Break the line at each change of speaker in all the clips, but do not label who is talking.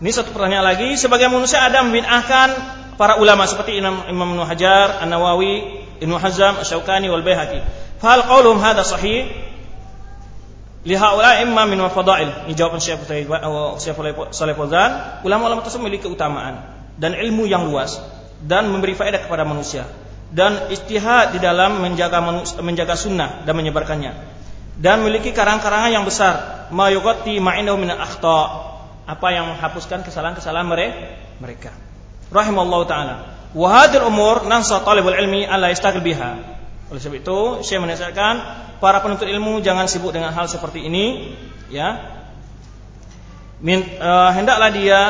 Ini satu pertanyaan lagi. Sebagai manusia ada membid'ahkan para ulama seperti Imam Imam Ibnu Hajar, An-Nawawi, Ibnu Hazm, Asy-Syaukani wal Baihaqi. Fahal qauluhum hadha sahih? Lihaula imma min fadail. Ini jawaban Syekh Saleh Fauzan. Ulama-ulama tersebut memiliki keutamaan dan ilmu yang luas dan memberi faedah kepada manusia dan istihad di dalam menjaga manusia, menjaga sunnah dan menyebarkannya dan memiliki karang-karangan yang besar ma yughatti ma'indahu min akhta apa yang menghapuskan kesalahan-kesalahan mereka. Rahimallahu taala. Wa hadhihi umur nansa talibul ilmi alla yastaqil biha. Oleh sebab itu saya menasihatkan para penuntut ilmu jangan sibuk dengan hal seperti ini ya. Min, uh, hendaklah dia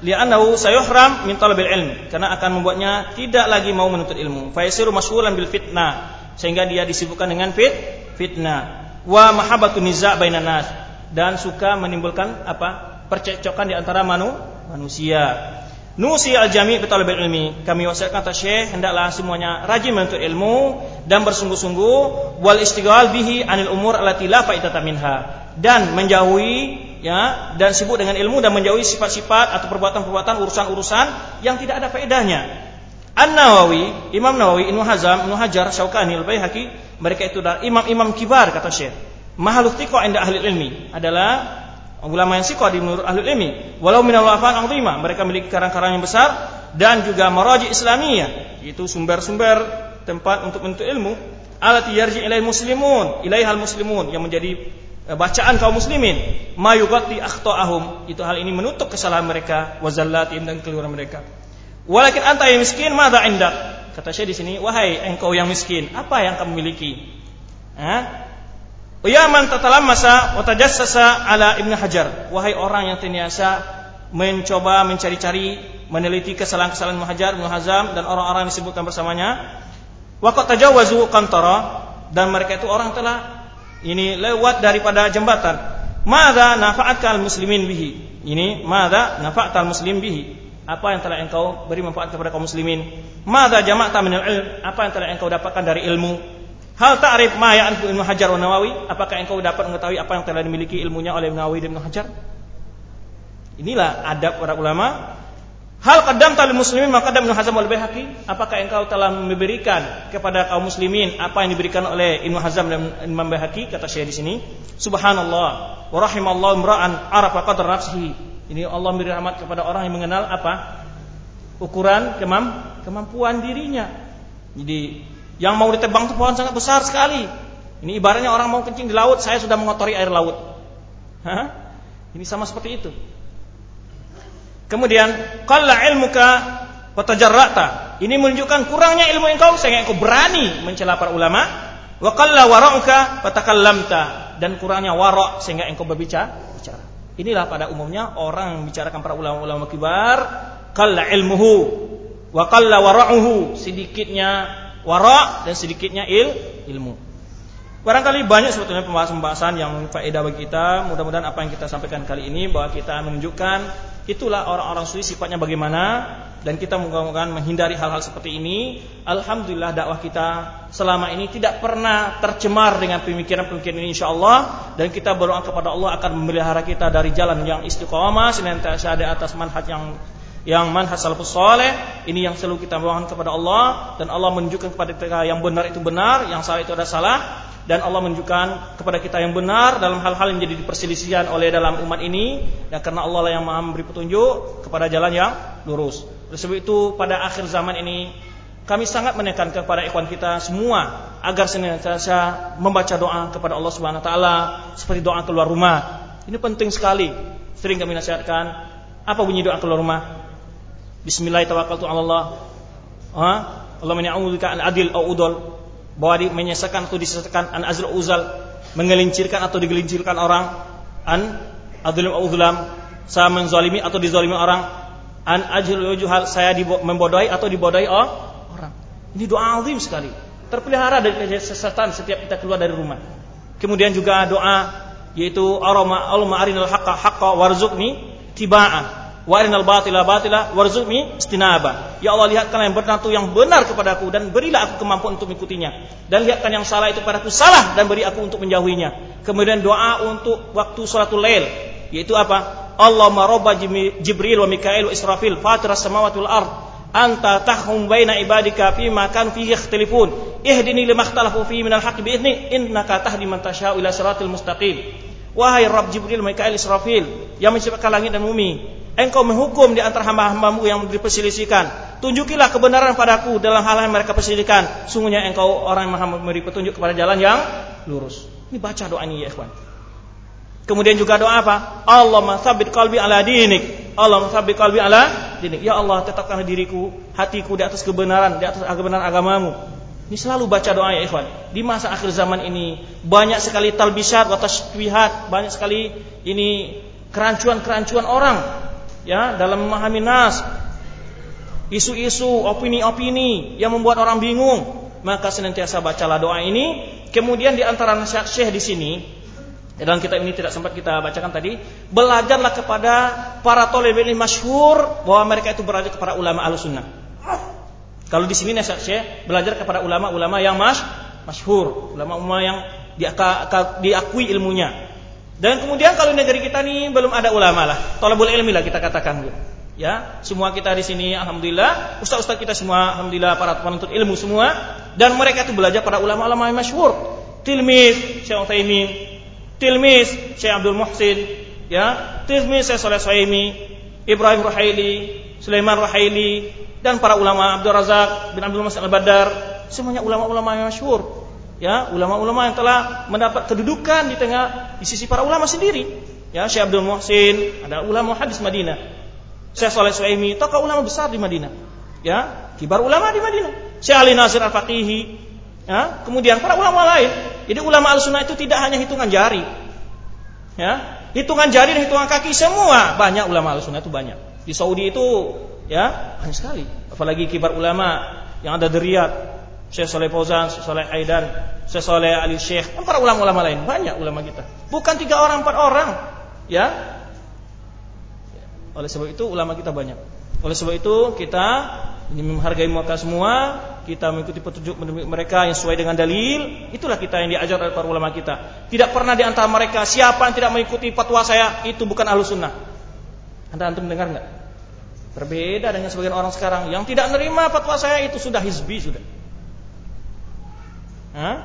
li'annahu sayuhram min talabil ilm karena akan membuatnya tidak lagi mau menuntut ilmu. Fa yasiru masyghulan bil fitnah. Sehingga dia disibukkan dengan fit fitnah. Wa mahabbatun niza' bainan nas. Dan suka menimbulkan apa percekcokan di antara manu, manusia Nusi al-jami' betul ilmi. Kami wasiatkan kata Syekh hendaklah semuanya rajin menuntut ilmu dan bersungguh-sungguh wal istighal bihi anil umur allati la faidata minha dan menjauhi ya dan sibuk dengan ilmu dan menjauhi sifat-sifat atau perbuatan-perbuatan urusan-urusan yang tidak ada faedahnya. An-Nawawi, Imam Nawawi, Ibnu Hazm, Ibnu Hajar, Syaukani, Al-Baihaqi, mereka itu adalah imam-imam kibar kata Syekh. Mahalul tiqa inda ahli ilmi adalah ulama yang sikoh di menurut ahli ilmi walau minal wafan azimah mereka memiliki karang-karang yang besar dan juga maraji islamiyah itu sumber-sumber tempat untuk menuntut ilmu alati yarji ilai muslimun ilaihal muslimun yang menjadi eh, bacaan kaum muslimin ma yughatti akhta'ahum itu hal ini menutup kesalahan mereka wazallatim dan keliruan mereka. Walakin anta yang miskin madza indak? Kata saya di sini wahai engkau yang miskin apa yang kamu miliki? Ya man tatalammasa wa tajassasa ala Ibnu Hajar. Wahai orang yang terbiasa mencoba mencari-cari, meneliti kesalahan-kesalahan Ibnu Hajar, Ibnu Hazam dan orang-orang yang disebutkan bersamanya. Wa qad tajawazu qantara dan mereka itu orang telah ini lewat daripada jembatan. Mada nafa'atkal muslimin bihi. Ini mada nafa'atal muslim bihi. Apa yang telah engkau beri manfaat kepada kaum muslimin? Mada jama'ta minal ilm? Apa yang telah engkau dapatkan dari ilmu? Hal ta'rif ma ya'rifu Ibnu Hajar wa Nawawi? Apakah engkau dapat mengetahui apa yang telah dimiliki ilmunya oleh Nawawi dan Ibnu Hajar? Inilah adab para ulama. Hal qadam talil muslimin maka Ibnu Hazm? Apakah engkau telah memberikan kepada kaum muslimin apa yang diberikan oleh Ibnu Hazm dan Imam Baihaqi? Kata saya di sini, Subhanallah wa rahimallahu imra'an arafa qadar nafsihi. Ini Allah memberi rahmat kepada orang yang mengenal apa? Ukuran kemam kemampuan dirinya. Jadi yang mau ditebang itu pohon sangat besar sekali. Ini ibaratnya orang mau kencing di laut, saya sudah mengotori air laut. Hah? Ini sama seperti itu. Kemudian, qalla ilmuka watajarrata. Ini menunjukkan kurangnya ilmu engkau sehingga engkau berani mencela para ulama. Wa qalla wara'uka fatakallamta dan kurangnya wara' sehingga engkau berbicara. Bicara. Inilah pada umumnya orang membicarakan para ulama-ulama kibar, qalla ilmuhu wa qalla wara'uhu, sedikitnya wara dan sedikitnya il ilmu. Barangkali banyak sebetulnya pembahasan-pembahasan yang faedah bagi kita. Mudah-mudahan apa yang kita sampaikan kali ini bahwa kita menunjukkan itulah orang-orang suci sifatnya bagaimana dan kita moga-moga menghindari hal-hal seperti ini. Alhamdulillah dakwah kita selama ini tidak pernah tercemar dengan pemikiran-pemikiran ini insyaallah dan kita berdoa kepada Allah akan memelihara kita dari jalan yang istiqomah senantiasa di atas manhaj yang yang manhaj salafus saleh ini yang selalu kita mohon kepada Allah dan Allah menunjukkan kepada kita yang benar itu benar, yang salah itu adalah salah dan Allah menunjukkan kepada kita yang benar dalam hal-hal yang jadi perselisihan oleh dalam umat ini dan karena Allah lah yang Maha memberi petunjuk kepada jalan yang lurus. Oleh sebab itu pada akhir zaman ini kami sangat menekan kepada ikhwan kita semua agar senantiasa membaca doa kepada Allah Subhanahu wa taala seperti doa keluar rumah. Ini penting sekali. Sering kami nasihatkan apa bunyi doa keluar rumah? Bismillahirrahmanirrahim. Ha? Allah menya'udzika an adil au udol. Bahwa menyesakan atau disesatkan an azl uzal. Mengelincirkan atau digelincirkan orang. An adlim au zulam saya menzalimi atau dizalimi orang. An ajil juhal saya membodohi atau dibodohi oh, orang. Ini doa azim sekali. Terpelihara dari kesesatan setiap kita keluar dari rumah. Kemudian juga doa yaitu Allahumma arinal haqqa haqqa warzuqni tiba'ah wa arinal batila batila warzuqni istinaba. Ya Allah lihatkan yang benar itu yang benar kepadaku dan berilah aku kemampuan untuk mengikutinya. Dan lihatkan yang salah itu padaku salah dan beri aku untuk menjauhinya. Kemudian doa untuk waktu salatul lail yaitu apa? Allahumma rabba Jibril wa Mikail wa Israfil fatir as-samawati wal ard anta tahkum baina ibadika fi ma kan fihi ikhtilifun ihdini lima ikhtalafu fihi minal haqqi bi idzni innaka tahdi man tasha'u ila siratil mustaqim wahai Rabb Jibril Mikail Israfil yang menciptakan langit dan bumi engkau menghukum di antara hamba-hambamu yang diperselisihkan. Tunjukilah kebenaran padaku dalam hal yang mereka perselisihkan. Sungguhnya engkau orang yang maha memberi petunjuk kepada jalan yang lurus. Ini baca doa ini ya ikhwan. Kemudian juga doa apa? Allah sabit kalbi ala dinik. Allah sabit kalbi ala dinik. Ya Allah tetapkan diriku, hatiku di atas kebenaran, di atas kebenaran agamamu. Ini selalu baca doa ya ikhwan. Di masa akhir zaman ini banyak sekali talbisat wa tashbihat, banyak sekali ini kerancuan-kerancuan orang ya dalam memahami nas. Isu-isu opini-opini yang membuat orang bingung. Maka senantiasa bacalah doa ini. Kemudian di antara nasihat syekh di sini dalam kitab ini tidak sempat kita bacakan tadi belajarlah kepada para tolib ini masyhur bahwa mereka itu berada kepada ulama al-sunnah kalau di sini nasihat syekh belajar kepada ulama-ulama yang mas masyhur. Ulama-ulama yang diakui ilmunya dan kemudian kalau negeri kita ini belum ada ulama lah, tolabul ilmi lah kita katakan. Ya, semua kita di sini alhamdulillah, ustaz-ustaz kita semua alhamdulillah para penuntut ilmu semua. Dan mereka itu belajar para ulama-ulama yang masyhur. Tilmis Syekh Utsaimin, tilmis Syekh Abdul Muhsin, ya, tilmis Syekh Saleh Suhaimi, Ibrahim Ruhaili, Sulaiman Ruhaili. Dan para ulama Abdul Razak bin Abdul Mas'ud Al-Badar, semuanya ulama-ulama yang masyhur ya ulama-ulama yang telah mendapat kedudukan di tengah di sisi para ulama sendiri. Ya Syekh Abdul Muhsin ada ulama hadis Madinah. Syekh Saleh Suhaimi tokoh ulama besar di Madinah. Ya kibar ulama di Madinah. Syekh Ali Nazir Al-Faqihi ya kemudian para ulama lain. Jadi ulama al-sunnah itu tidak hanya hitungan jari. Ya hitungan jari dan hitungan kaki semua. Banyak ulama al-sunnah itu banyak. Di Saudi itu ya banyak sekali. Apalagi kibar ulama yang ada di Riyadh Syekh Saleh Fauzan, Syekh Saleh Aidan, Syekh Saleh Ali Syekh, dan para ulama-ulama lain, banyak ulama kita. Bukan tiga orang, empat orang, ya. Oleh sebab itu ulama kita banyak. Oleh sebab itu kita ini menghargai mereka semua, kita mengikuti petunjuk mereka yang sesuai dengan dalil, itulah kita yang diajar oleh para ulama kita. Tidak pernah di antara mereka siapa yang tidak mengikuti fatwa saya itu bukan ahlu sunnah. Anda antum dengar nggak? Berbeda dengan sebagian orang sekarang yang tidak menerima fatwa saya itu sudah hizbi sudah. Hah?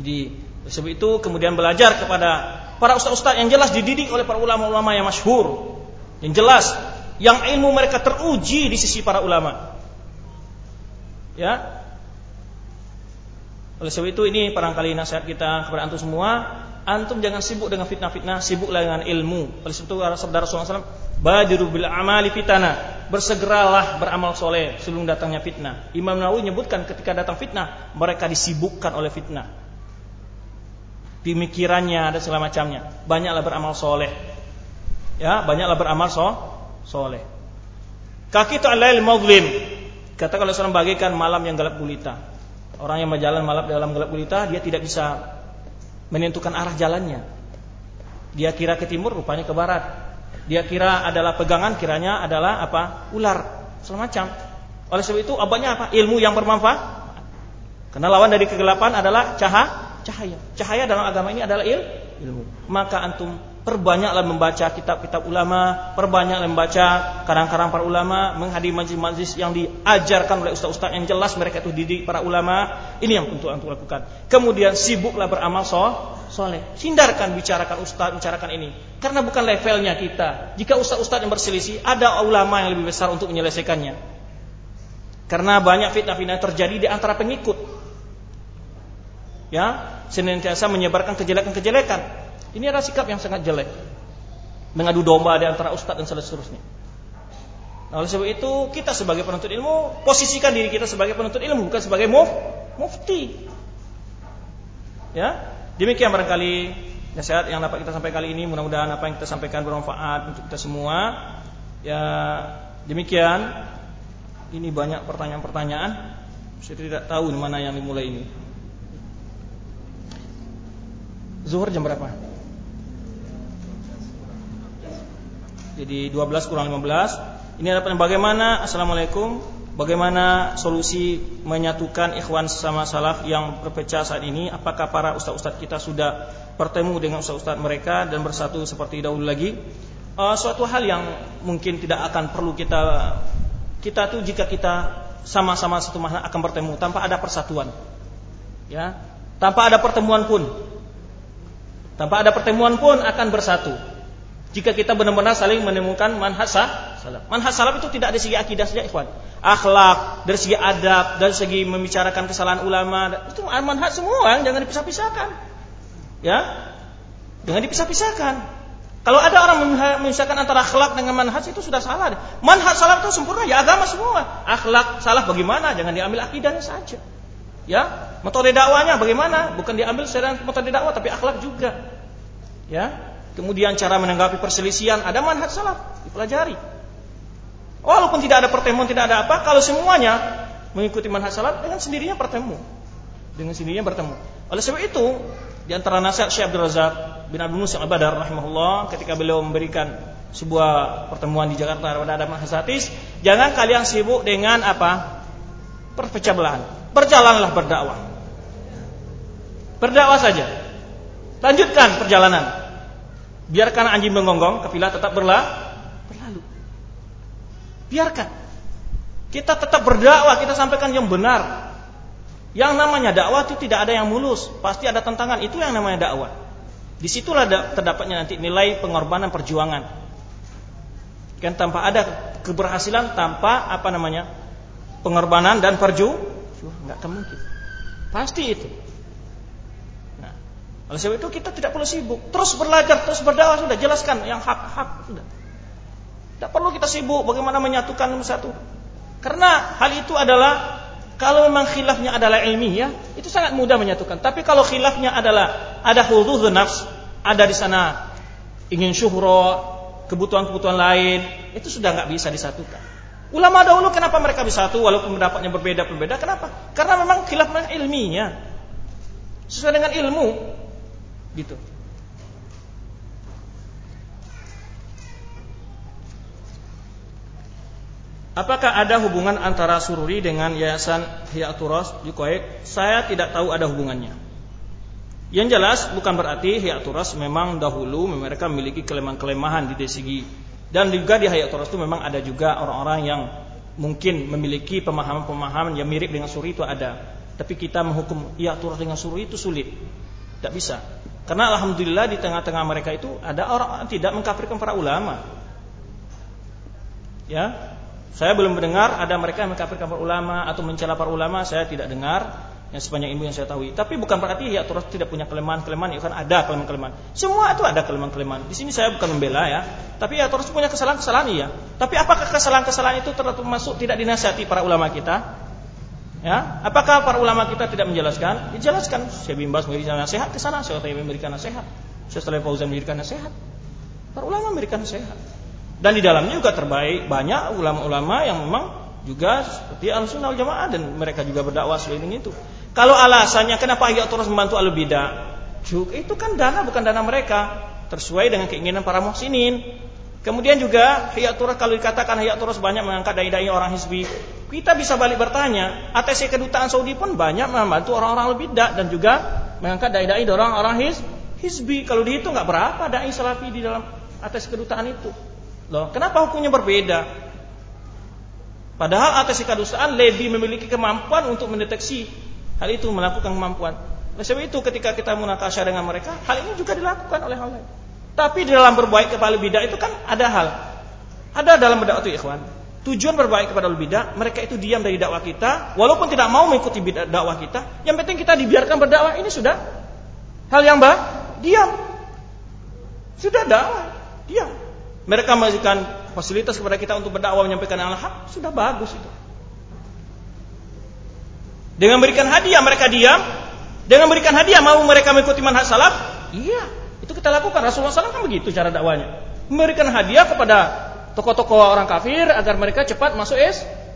Jadi sebab itu kemudian belajar kepada para ustaz-ustaz yang jelas dididik oleh para ulama-ulama yang masyhur, yang jelas, yang ilmu mereka teruji di sisi para ulama. Ya. Oleh sebab itu ini barangkali nasihat kita kepada antum semua, antum jangan sibuk dengan fitnah-fitnah, sibuklah dengan ilmu. Oleh sebab itu sabda Rasulullah SAW, Badiru bil amali fitana. Bersegeralah beramal soleh sebelum datangnya fitnah. Imam Nawawi menyebutkan ketika datang fitnah, mereka disibukkan oleh fitnah. Pemikirannya dan segala macamnya. Banyaklah beramal soleh. Ya, banyaklah beramal so, soleh. Kaki itu alail mazlim. Kata kalau seorang bagikan malam yang gelap gulita. Orang yang berjalan malam dalam gelap gulita, dia tidak bisa menentukan arah jalannya. Dia kira ke timur, rupanya ke barat dia kira adalah pegangan, kiranya adalah apa? Ular, semacam. Oleh sebab itu, abadnya apa? Ilmu yang bermanfaat. Karena lawan dari kegelapan adalah cahaya. Cahaya. Cahaya dalam agama ini adalah il, ilmu. Maka antum perbanyaklah membaca kitab-kitab ulama, perbanyaklah membaca karang-karang para ulama, menghadiri majlis-majlis yang diajarkan oleh ustaz-ustaz yang jelas mereka itu didik para ulama. Ini yang untuk antum lakukan. Kemudian sibuklah beramal so, soleh. Hindarkan bicarakan ustaz, bicarakan ini. Karena bukan levelnya kita. Jika ustaz-ustaz yang berselisih, ada ulama yang lebih besar untuk menyelesaikannya. Karena banyak fitnah-fitnah terjadi di antara pengikut. Ya, senantiasa menyebarkan kejelekan-kejelekan ini adalah sikap yang sangat jelek. Mengadu domba di antara ustadz dan seterusnya. Nah, oleh sebab itu kita sebagai penuntut ilmu posisikan diri kita sebagai penuntut ilmu bukan sebagai muf, mufti. Ya, demikian barangkali nasihat yang dapat kita sampaikan kali ini. Mudah-mudahan apa yang kita sampaikan bermanfaat untuk kita semua. Ya, demikian. Ini banyak pertanyaan-pertanyaan. Saya tidak tahu di mana yang dimulai ini. Zuhur jam berapa? Jadi 12 kurang 15. Ini ada bagaimana? Assalamualaikum. Bagaimana solusi menyatukan ikhwan sama salaf yang berpecah saat ini? Apakah para ustaz-ustaz kita sudah bertemu dengan ustaz-ustaz mereka dan bersatu seperti dahulu lagi? Uh, suatu hal yang mungkin tidak akan perlu kita kita tuh jika kita sama-sama satu makna akan bertemu tanpa ada persatuan. Ya, tanpa ada pertemuan pun. Tanpa ada pertemuan pun akan bersatu. Jika kita benar-benar saling menemukan manhaj salaf. Manhaj salaf itu tidak dari segi akidah saja, ikhwan. Akhlak, dari segi adab, dari segi membicarakan kesalahan ulama, itu manhaj semua, jangan dipisah-pisahkan. Ya. Jangan dipisah-pisahkan. Kalau ada orang memisahkan antara akhlak dengan manhaj itu sudah salah. Manhaj salaf itu sempurna, ya agama semua. Akhlak salah bagaimana? Jangan diambil akidahnya saja. Ya, metode dakwanya bagaimana? Bukan diambil secara metode dakwah tapi akhlak juga. Ya, Kemudian cara menanggapi perselisihan ada manhaj salaf, dipelajari. Walaupun tidak ada pertemuan, tidak ada apa, kalau semuanya mengikuti manhaj salaf dengan sendirinya bertemu. Dengan sendirinya bertemu. Oleh sebab itu, di antara nasihat Syekh Abdul Razak bin Abdul Musa Al-Badar rahimahullah ketika beliau memberikan sebuah pertemuan di Jakarta pada ada hadis, jangan kalian sibuk dengan apa? perpecah belahan. Berjalanlah berdakwah. Berdakwah saja. Lanjutkan perjalanan. Biarkan anjing menggonggong, kafilah tetap berla, berlalu. Biarkan. Kita tetap berdakwah, kita sampaikan yang benar. Yang namanya dakwah itu tidak ada yang mulus, pasti ada tantangan. Itu yang namanya dakwah. Di situlah terdapatnya nanti nilai pengorbanan perjuangan. Kan tanpa ada keberhasilan, tanpa apa namanya pengorbanan dan perju, nggak akan mungkin. Pasti itu. Oleh sebab itu kita tidak perlu sibuk, terus belajar, terus berdakwah sudah jelaskan yang hak-hak sudah. Tidak perlu kita sibuk bagaimana menyatukan satu. Karena hal itu adalah kalau memang khilafnya adalah ilmiah, itu sangat mudah menyatukan. Tapi kalau khilafnya adalah ada hudud nafs, ada di sana ingin syuhro, kebutuhan-kebutuhan lain, itu sudah nggak bisa disatukan. Ulama dahulu kenapa mereka bisa satu walaupun pendapatnya berbeda-berbeda? Kenapa? Karena memang khilafnya ilmiah. Sesuai dengan ilmu. Gitu. Apakah ada hubungan antara sururi dengan yayasan Hiaturos di Kuwait? Saya tidak tahu ada hubungannya. Yang jelas bukan berarti Hiaturos memang dahulu mereka memiliki kelemahan-kelemahan di segi dan juga di Hiaturos itu memang ada juga orang-orang yang mungkin memiliki pemahaman-pemahaman yang mirip dengan suri itu ada. Tapi kita menghukum Hiaturos dengan suri itu sulit. Tidak bisa. Karena alhamdulillah di tengah-tengah mereka itu ada orang tidak mengkafirkan para ulama. Ya, saya belum mendengar ada mereka yang mengkafirkan para ulama atau mencela para ulama, saya tidak dengar yang sepanjang ilmu yang saya tahu. Tapi bukan berarti ya terus tidak punya kelemahan-kelemahan, ya kan ada kelemahan-kelemahan. Semua itu ada kelemahan-kelemahan. Di sini saya bukan membela ya, tapi ya terus punya kesalahan-kesalahan iya. Tapi apakah kesalahan-kesalahan itu termasuk tidak dinasihati para ulama kita? Ya, apakah para ulama kita tidak menjelaskan? Dijelaskan. Syekh bin Bas memberikan nasihat ke sana, Taimiyah memberikan nasihat, Syekh Saleh Fauzan memberikan nasihat. Para ulama memberikan nasihat. Dan di dalamnya juga terbaik banyak ulama-ulama yang memang juga seperti al-sunnah jamaah dan mereka juga berdakwah sesuai dengan itu. Kalau alasannya kenapa ia terus membantu al bidah, itu kan dana bukan dana mereka, tersesuai dengan keinginan para muhsinin. Kemudian juga hayat turus kalau dikatakan hayat turus banyak mengangkat dai-dai orang hizbi, kita bisa balik bertanya, ATC kedutaan Saudi pun banyak membantu orang-orang lebih dak dan juga mengangkat dai-dai orang-orang hizbi. Kalau dihitung nggak berapa dai salafi di dalam ATC kedutaan itu. Loh, kenapa hukumnya berbeda? Padahal ATC kedutaan lebih memiliki kemampuan untuk mendeteksi hal itu melakukan kemampuan. Oleh sebab itu ketika kita munakasya dengan mereka, hal ini juga dilakukan oleh hal lain. Tapi di dalam berbaik kepada bidah itu kan ada hal. Ada dalam berdakwah itu ikhwan. Tujuan berbaik kepada bidah, mereka itu diam dari dakwah kita, walaupun tidak mau mengikuti dakwah kita, yang penting kita dibiarkan berdakwah ini sudah hal yang baik, diam. Sudah dakwah, diam. Mereka memberikan fasilitas kepada kita untuk berdakwah menyampaikan al-haq, sudah bagus itu. Dengan memberikan hadiah mereka diam, dengan memberikan hadiah mau mereka mengikuti manhaj salaf? Iya, itu kita lakukan. Rasulullah SAW kan begitu cara dakwanya. Memberikan hadiah kepada tokoh-tokoh orang kafir agar mereka cepat masuk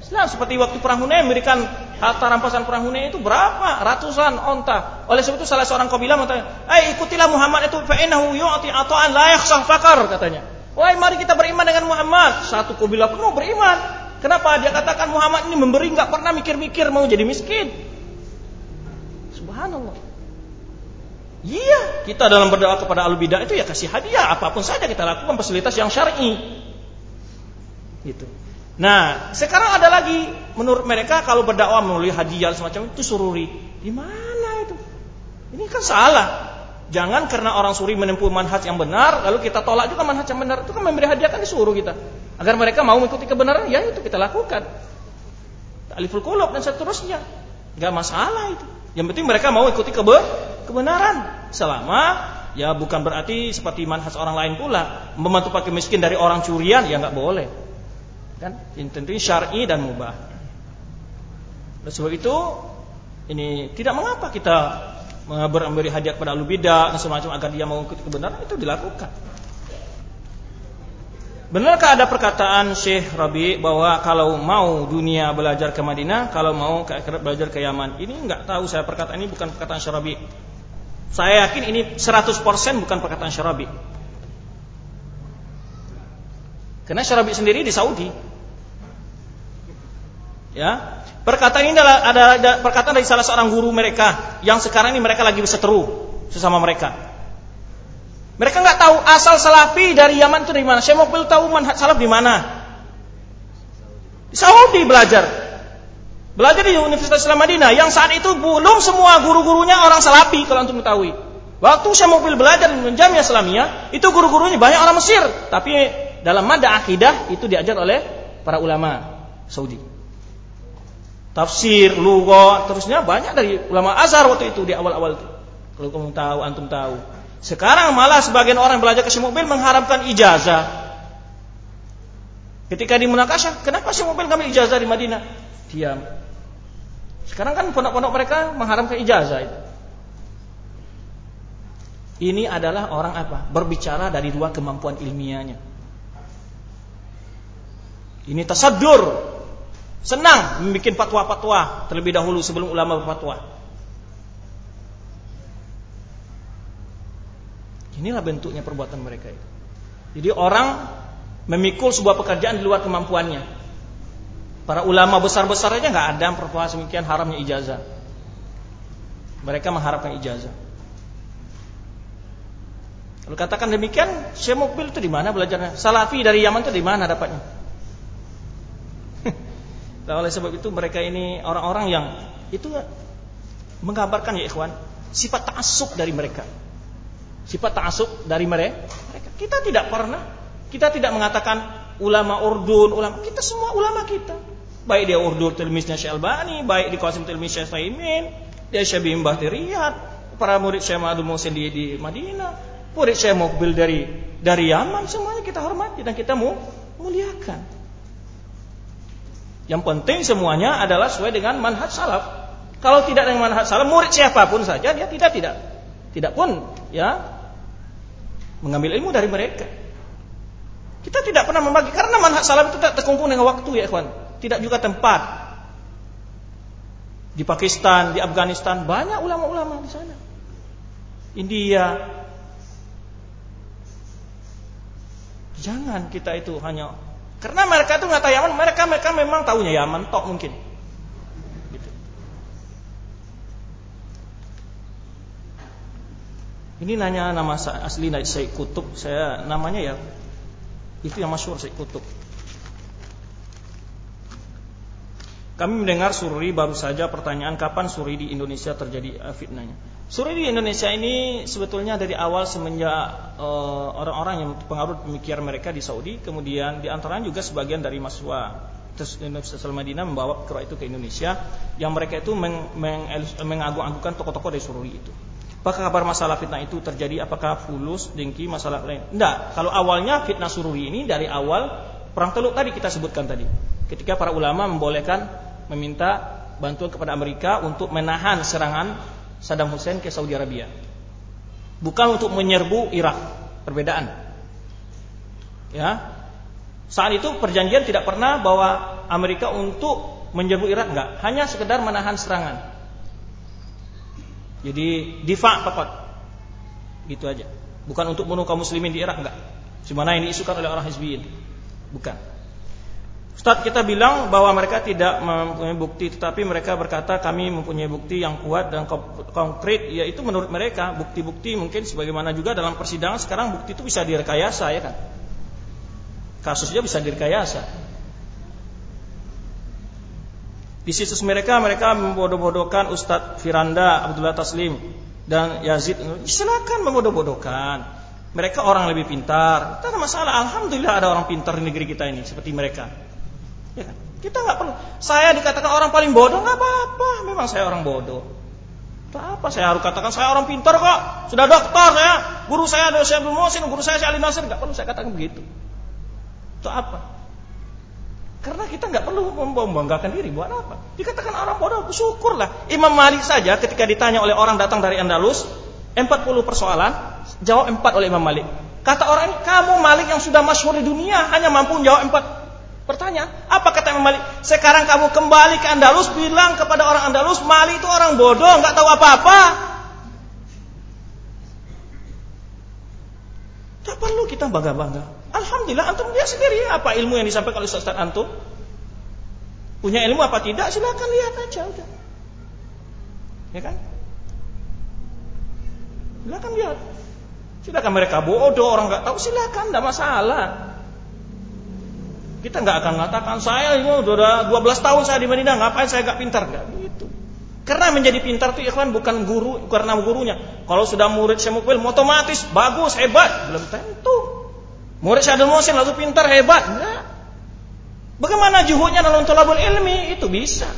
Islam seperti waktu perang Hunain memberikan harta rampasan perang Hunain itu berapa ratusan onta oleh sebab itu salah seorang kabilah mengatakan eh ikutilah Muhammad itu fa innahu yu'ti ata'an la fakar katanya wahai mari kita beriman dengan Muhammad satu kabilah penuh beriman Kenapa dia katakan Muhammad ini memberi nggak pernah mikir-mikir mau jadi miskin? Subhanallah. Iya, kita dalam berdoa kepada al bidah itu ya kasih hadiah apa pun saja kita lakukan fasilitas yang syar'i. Gitu. Nah, sekarang ada lagi menurut mereka kalau berdakwah melalui hadiah semacam itu sururi. Di mana itu? Ini kan salah. Jangan karena orang suri menempuh manhaj yang benar lalu kita tolak juga manhaj yang benar. Itu kan memberi hadiah kan disuruh kita. Agar mereka mau mengikuti kebenaran, ya itu kita lakukan. Aliful qulub dan seterusnya. Enggak masalah itu. Yang penting mereka mau ikuti kebe kebenaran selama ya bukan berarti seperti manhaj orang lain pula membantu pakai miskin dari orang curian ya nggak boleh kan tentu syar'i dan mubah oleh sebab itu ini tidak mengapa kita memberi hadiah kepada ahlu bidah dan semacam agar dia mau ikuti kebenaran itu dilakukan Benarkah ada perkataan Syekh Rabi bahwa kalau mau dunia belajar ke Madinah, kalau mau ke akhirat belajar ke Yaman? Ini enggak tahu saya perkataan ini bukan perkataan Syekh Rabi. Saya yakin ini 100% bukan perkataan Syekh Rabi. Karena Rabi sendiri di Saudi. Ya. Perkataan ini adalah ada, ada perkataan dari salah seorang guru mereka yang sekarang ini mereka lagi berseteru sesama mereka. Mereka nggak tahu asal salafi dari Yaman itu dari mana. Saya mau tahu manhaj salaf di mana. Di Saudi belajar. Belajar di Universitas Islam Madinah yang saat itu belum semua guru-gurunya orang salafi kalau untuk mengetahui. Waktu saya mau belajar di Jamiah Islamiyah, itu guru-gurunya banyak orang Mesir, tapi dalam mada akidah itu diajar oleh para ulama Saudi. Tafsir, lugah, terusnya banyak dari ulama Azhar waktu itu di awal-awal itu. Kalau kamu tahu, antum tahu. Sekarang malah sebagian orang belajar ke mobil mengharapkan ijazah. Ketika di Munakasya, kenapa si mobil kami ijazah di Madinah? Diam. Sekarang kan pondok-pondok mereka mengharapkan ijazah itu. Ini adalah orang apa? Berbicara dari luar kemampuan ilmiahnya. Ini tasadur. Senang membuat fatwa-fatwa terlebih dahulu sebelum ulama berfatwa. Inilah bentuknya perbuatan mereka itu. Jadi orang memikul sebuah pekerjaan di luar kemampuannya. Para ulama besar-besar aja nggak ada perbuatan semikian haramnya ijazah. Mereka mengharapkan ijazah. Kalau katakan demikian, Syekh Mukbil itu di mana belajarnya? Salafi dari Yaman itu di mana dapatnya? Nah, oleh sebab itu mereka ini orang-orang yang itu menggambarkan ya ikhwan sifat ta'assub dari mereka sifat ta'asub dari mereka. Kita tidak pernah, kita tidak mengatakan ulama urdun, ulama kita semua ulama kita. Baik dia urdun tilmisnya Syekh Albani, baik di Qasim tilmis Syekh Taimin, dia Syekh Bimbah di Riyadh, para murid Syekh Musin di, di Madinah, murid Syekh Mukbil dari dari Yaman, semuanya kita hormati dan kita mu, muliakan. Yang penting semuanya adalah sesuai dengan manhaj salaf. Kalau tidak dengan manhaj salaf, murid siapa pun saja dia tidak tidak tidak pun ya mengambil ilmu dari mereka. Kita tidak pernah membagi karena manhaj salaf itu tidak terkungkung dengan waktu ya ikhwan, tidak juga tempat. Di Pakistan, di Afghanistan banyak ulama-ulama di sana. India. Jangan kita itu hanya karena mereka itu nggak tahu Yaman, mereka mereka memang tahunya Yaman tok mungkin. Ini nanya nama asli Said Kutub, saya namanya ya itu yang masyhur Said Kutub. Kami mendengar Suri baru saja pertanyaan kapan Suri di Indonesia terjadi uh, fitnahnya. Suri di Indonesia ini sebetulnya dari awal semenjak uh, orang-orang uh, yang pengaruh pemikiran mereka di Saudi, kemudian di antaranya juga sebagian dari mahasiswa Universitas Madinah membawa kera itu ke Indonesia, yang mereka itu meng, meng, mengagung-agungkan tokoh-tokoh dari Suri itu. Apakah kabar masalah fitnah itu terjadi? Apakah fulus, dengki, masalah lain? Tidak. Kalau awalnya fitnah sururi ini dari awal perang teluk tadi kita sebutkan tadi. Ketika para ulama membolehkan meminta bantuan kepada Amerika untuk menahan serangan Saddam Hussein ke Saudi Arabia. Bukan untuk menyerbu Irak. Perbedaan. Ya. Saat itu perjanjian tidak pernah bahwa Amerika untuk menyerbu Irak enggak, hanya sekedar menahan serangan. Jadi difa pokok. Gitu aja. Bukan untuk bunuh kaum muslimin di Irak enggak. Sebagaimana ini isukan oleh orang Hizbiyin. Bukan. Ustaz kita bilang bahwa mereka tidak mempunyai bukti tetapi mereka berkata kami mempunyai bukti yang kuat dan konkret. Yaitu menurut mereka bukti-bukti mungkin sebagaimana juga dalam persidangan sekarang bukti itu bisa direkayasa ya kan? Kasusnya bisa direkayasa. Di situs mereka mereka membodoh-bodohkan Ustadz Firanda Abdullah Taslim dan Yazid. Silakan membodoh-bodohkan. Mereka orang lebih pintar. Tidak ada masalah. Alhamdulillah ada orang pintar di negeri kita ini seperti mereka Ya? Kita nggak perlu. Saya dikatakan orang paling bodoh nggak apa-apa. Memang saya orang bodoh. Itu apa saya harus katakan saya orang pintar kok. Sudah dokter saya, guru saya ada saya belum guru saya Ali Nasir nggak perlu saya katakan begitu. Itu apa? Karena kita nggak perlu membanggakan diri buat apa? Dikatakan orang bodoh, syukurlah. Imam Malik saja ketika ditanya oleh orang datang dari Andalus, 40 persoalan, jawab 4 oleh Imam Malik. Kata orang ini, kamu Malik yang sudah masyhur di dunia hanya mampu jawab 4 Pertanyaan, apa kata Imam Malik? Sekarang kamu kembali ke Andalus, bilang kepada orang Andalus, Malik itu orang bodoh, nggak tahu apa-apa. Tak perlu kita bangga-bangga. Alhamdulillah, antum lihat sendiri apa ilmu yang disampaikan oleh Ustaz antum. Punya ilmu apa tidak? Silakan lihat aja udah. Ya kan? Silakan lihat. Silakan mereka bodoh, orang nggak tahu, silakan, tidak masalah. Kita nggak akan mengatakan saya ini sudah 12 tahun saya di Madinah, ngapain saya nggak pintar? Nggak begitu. Karena menjadi pintar itu ikhwan bukan guru karena gurunya. Kalau sudah murid Syekh Mukbil otomatis bagus, hebat, belum tentu. Murid Syekh Musin lalu pintar, hebat, enggak. Bagaimana juhudnya dalam tolabul ilmi itu bisa.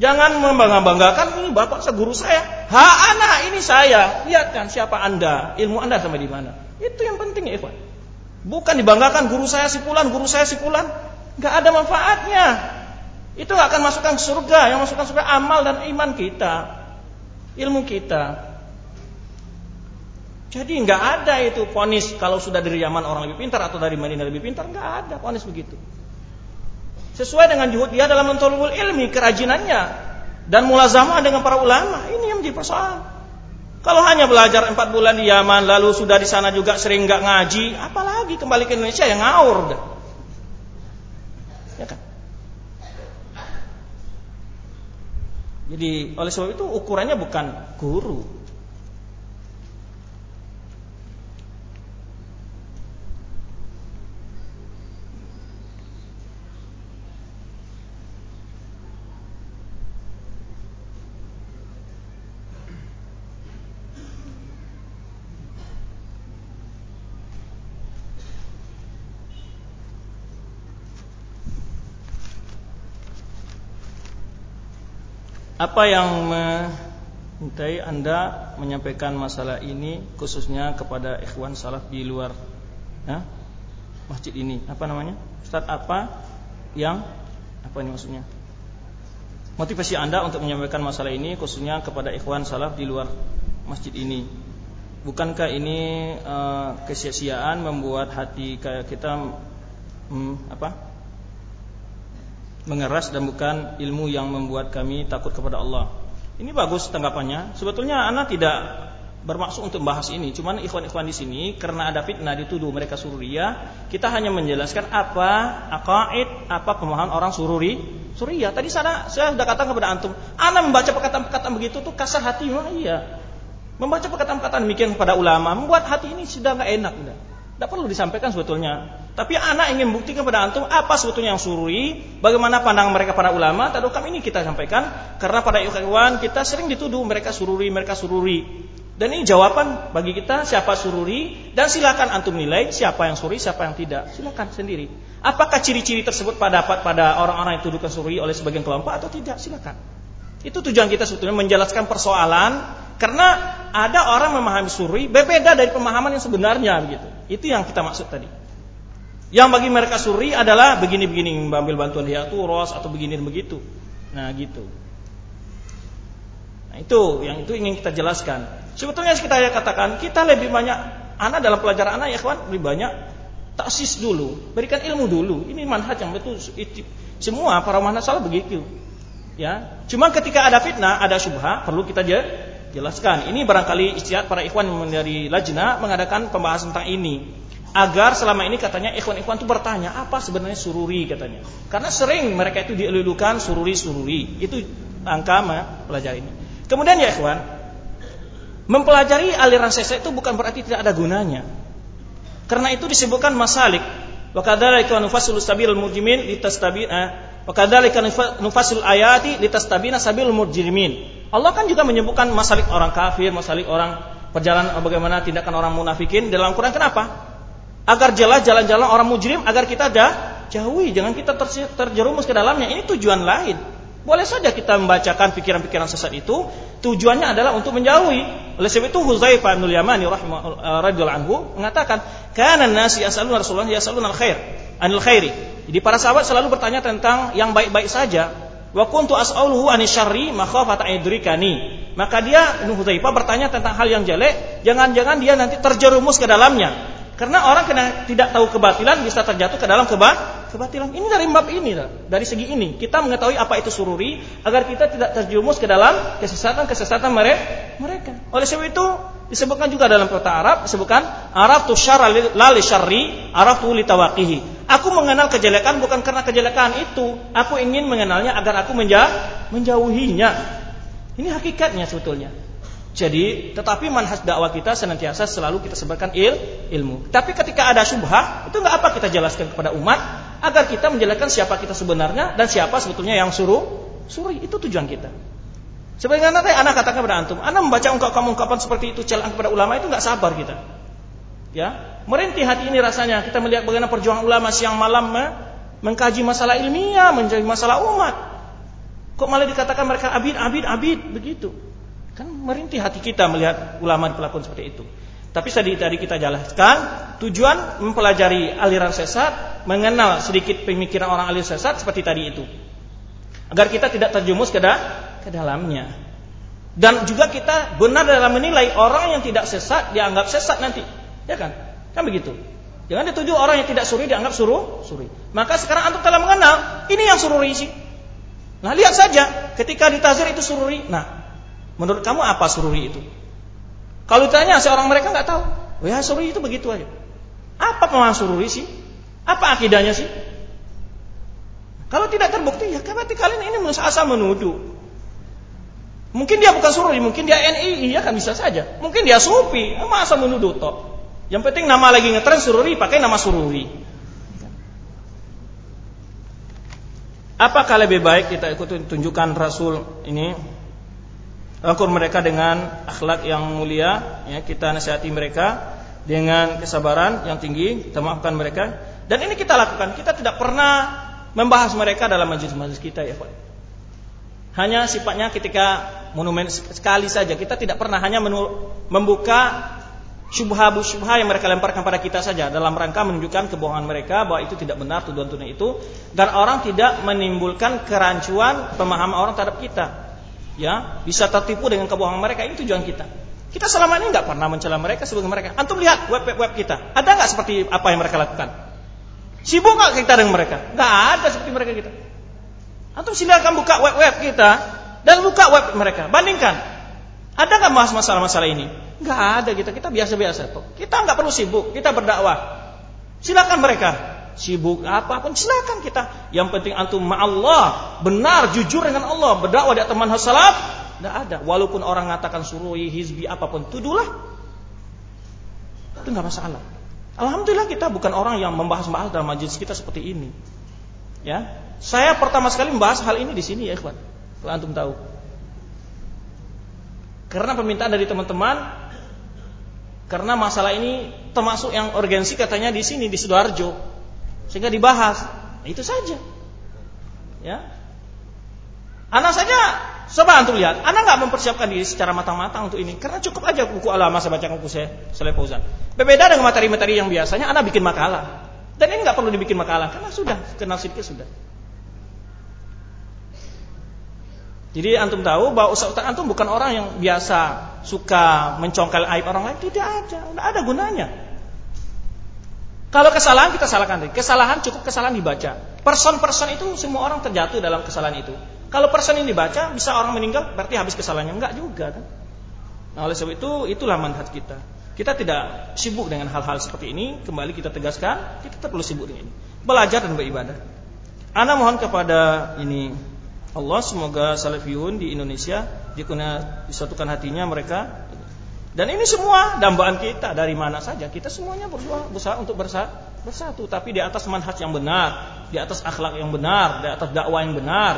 Jangan membangga-banggakan ini bapak saya guru saya. Ha anak ini saya. Lihat kan siapa anda, ilmu anda sampai di mana. Itu yang penting ikhwan. Bukan dibanggakan guru saya si pulan, guru saya si pulan. Gak ada manfaatnya. Itu gak akan masukkan surga. Yang masukkan surga amal dan iman kita. Ilmu kita. Jadi nggak ada itu ponis kalau sudah dari Yaman orang lebih pintar atau dari Madinah lebih pintar nggak ada ponis begitu. Sesuai dengan juhud dia dalam mentolul ilmi kerajinannya dan mulazamah dengan para ulama ini yang menjadi persoalan. Kalau hanya belajar empat bulan di Yaman lalu sudah di sana juga sering nggak ngaji, apalagi kembali ke Indonesia yang ngawur Ya kan? Jadi oleh sebab itu ukurannya bukan guru, Apa yang memintai Anda menyampaikan masalah ini khususnya kepada ikhwan salaf di luar ya, masjid ini? Apa namanya? Ustaz apa yang apa ini maksudnya? Motivasi Anda untuk menyampaikan masalah ini khususnya kepada ikhwan salaf di luar masjid ini. Bukankah ini uh, kesia-siaan membuat hati kayak kita hmm, apa? Mengeras dan bukan ilmu yang membuat kami takut kepada Allah. Ini bagus tanggapannya. Sebetulnya anak tidak bermaksud untuk membahas ini. Cuman ikhwan-ikhwan di sini karena ada fitnah dituduh mereka sururia, kita hanya menjelaskan apa akaid, apa pemahaman orang sururi, suria. Tadi saya saya sudah katakan kepada antum, anak membaca perkataan-perkataan begitu tuh kasar hati iya. Membaca perkataan-perkataan demikian kepada ulama membuat hati ini sudah nggak enak udah. Tidak perlu disampaikan sebetulnya. Tapi anak ingin buktikan kepada antum apa sebetulnya yang surui, bagaimana pandangan mereka para ulama. Tadukam ini kita sampaikan karena pada ikhwan kita sering dituduh mereka sururi, mereka sururi. Dan ini jawaban bagi kita siapa sururi dan silakan antum nilai siapa yang sururi, siapa yang tidak. Silakan sendiri. Apakah ciri-ciri tersebut pada pada orang-orang yang tuduhkan sururi oleh sebagian kelompok atau tidak? Silakan. Itu tujuan kita sebetulnya menjelaskan persoalan karena ada orang memahami suri berbeda dari pemahaman yang sebenarnya begitu. Itu yang kita maksud tadi. Yang bagi mereka suri adalah begini-begini mengambil bantuan ros atau begini begitu. Nah, gitu. Nah, itu yang itu ingin kita jelaskan. Sebetulnya kita ya katakan kita lebih banyak anak dalam pelajaran anak ya kawan lebih banyak taksis dulu, berikan ilmu dulu. Ini manhaj yang betul. Semua para manhaj salah begitu. Ya, cuma ketika ada fitnah, ada syubhat, perlu kita jelaskan. Ini barangkali istiadat para ikhwan dari lajna mengadakan pembahasan tentang ini. agar selama ini katanya ikhwan-ikhwan itu bertanya apa sebenarnya sururi katanya. Karena sering mereka itu dielulukan sururi-sururi. Itu angka mempelajari ini. Kemudian ya ikhwan, mempelajari aliran sesek itu bukan berarti tidak ada gunanya. Karena itu disebutkan masalik. Wa kadzalika nufassilu sabilul mujrimin litastabina wa kadzalika nufassilu ayati litastabina sabilul mujrimin. Allah kan juga menyebutkan masalik orang kafir, masalik orang perjalanan bagaimana tindakan orang munafikin dalam Quran. Kenapa? agar jelas jalan-jalan orang mujrim agar kita dah jauhi jangan kita terjerumus ke dalamnya. Ini tujuan lain. Boleh saja kita membacakan pikiran-pikiran sesat itu tujuannya adalah untuk menjauhi. Oleh sebab itu Huzaifah bin Yamani radhiyallahu anhu mengatakan kana nasi yasalun Rasulullah yasalun al khair anil khairi. Jadi para sahabat selalu bertanya tentang yang baik-baik saja wa kuntu as'aluhu anis syarri makhafata idrikani maka dia Huzaifah bertanya tentang hal yang jelek jangan-jangan dia nanti terjerumus ke dalamnya karena orang kena tidak tahu kebatilan bisa terjatuh ke dalam keba kebatilan. Ini dari bab ini, dari segi ini kita mengetahui apa itu sururi agar kita tidak terjerumus ke dalam kesesatan-kesesatan mereka. Oleh sebab itu disebutkan juga dalam kota Arab disebutkan Arab tu syarra lali syarri, Arab tu litawaqihi. Aku mengenal kejelekan bukan karena kejelekan itu, aku ingin mengenalnya agar aku menjauhinya. Ini hakikatnya sebetulnya. Jadi, tetapi manhaj dakwah kita senantiasa selalu kita sebarkan il, ilmu. Tapi ketika ada syubhah, itu nggak apa kita jelaskan kepada umat agar kita menjelaskan siapa kita sebenarnya dan siapa sebetulnya yang suruh suri. Itu tujuan kita. Sebagaimana tadi anak katakan kepada antum, anak membaca ungkapan-ungkapan seperti itu celaan kepada ulama itu nggak sabar kita. Ya, merintih hati ini rasanya kita melihat bagaimana perjuangan ulama siang malam mengkaji masalah ilmiah, menjadi masalah umat. Kok malah dikatakan mereka abid, abid, abid begitu? Kan merintih hati kita melihat ulama diperlakukan seperti itu. Tapi tadi tadi kita jelaskan tujuan mempelajari aliran sesat, mengenal sedikit pemikiran orang aliran sesat seperti tadi itu. Agar kita tidak terjumus ke, ke dalamnya. Dan juga kita benar dalam menilai orang yang tidak sesat dianggap sesat nanti. Ya kan? Kan begitu. Jangan dituju orang yang tidak suri dianggap suruh suri. Maka sekarang antum telah mengenal ini yang sururi sih. Nah lihat saja ketika ditazir itu sururi. Nah Menurut kamu apa sururi itu? Kalau ditanya seorang mereka nggak tahu. Oh ya sururi itu begitu aja. Apa pemahaman sururi sih? Apa akidahnya sih? Kalau tidak terbukti ya berarti kalian ini asal menuduh. Mungkin dia bukan sururi, mungkin dia NI, iya kan bisa saja. Mungkin dia sufi, masa menuduh toh. Yang penting nama lagi ngetren sururi, pakai nama sururi. Apakah lebih baik kita ikut tunjukkan Rasul ini Rangkul mereka dengan akhlak yang mulia, ya, kita nasihati mereka dengan kesabaran yang tinggi, kita maafkan mereka. Dan ini kita lakukan. Kita tidak pernah membahas mereka dalam majelis-majelis kita ya, Pak. Hanya sifatnya ketika monumen sekali saja. Kita tidak pernah hanya membuka syubha-syubha yang mereka lemparkan pada kita saja dalam rangka menunjukkan kebohongan mereka bahwa itu tidak benar tuduhan-tuduhan itu dan orang tidak menimbulkan kerancuan pemahaman orang terhadap kita ya bisa tertipu dengan kebohongan mereka ini tujuan kita. Kita selama ini nggak pernah mencela mereka sebagai mereka. Antum lihat web web, web kita. Ada nggak seperti apa yang mereka lakukan? Sibuk nggak kita dengan mereka? Nggak ada seperti mereka kita. Antum silakan buka web web kita dan buka web mereka. Bandingkan. Ada nggak mas masalah-masalah ini? Nggak ada kita. Kita biasa-biasa kok. Kita nggak perlu sibuk. Kita berdakwah. Silakan mereka sibuk apa pun silakan kita. Yang penting antum Allah benar jujur dengan Allah, berdakwah di atas manhaj salaf, tidak ada. Walaupun orang mengatakan surui, hizbi apa pun, tuduhlah. Itu nggak masalah. Alhamdulillah kita bukan orang yang membahas-bahas dalam majelis kita seperti ini. Ya, saya pertama sekali membahas hal ini di sini ya, ikhwan. Kalau antum tahu. Karena permintaan dari teman-teman karena masalah ini termasuk yang urgensi katanya di sini di Sidoarjo sehingga dibahas. Nah, itu saja. Ya. Anak saja coba antum lihat, anak nggak mempersiapkan diri secara matang-matang untuk ini, karena cukup aja buku alama saya baca buku saya, Saleh Fauzan. Berbeda dengan materi-materi yang biasanya anak bikin makalah. Dan ini nggak perlu dibikin makalah, karena sudah kenal sedikit sudah. Jadi antum tahu bahwa Ustaz Ustaz antum bukan orang yang biasa suka mencongkel aib orang lain, tidak ada, tidak ada gunanya. Kalau kesalahan kita salahkan. Kesalahan cukup kesalahan dibaca. Person-person itu semua orang terjatuh dalam kesalahan itu. Kalau person ini dibaca bisa orang meninggal berarti habis kesalahannya enggak juga kan. Nah, oleh sebab itu itulah manhaj kita. Kita tidak sibuk dengan hal-hal seperti ini. Kembali kita tegaskan, kita tetap perlu sibuk dengan ini. Belajar dan beribadah. Ana mohon kepada ini Allah semoga salafiyun di Indonesia dikuna disatukan hatinya mereka. Dan ini semua dambaan kita dari mana saja. Kita semuanya berusaha untuk bersatu, tapi di atas manhaj yang benar, di atas akhlak yang benar, di atas dakwah yang benar,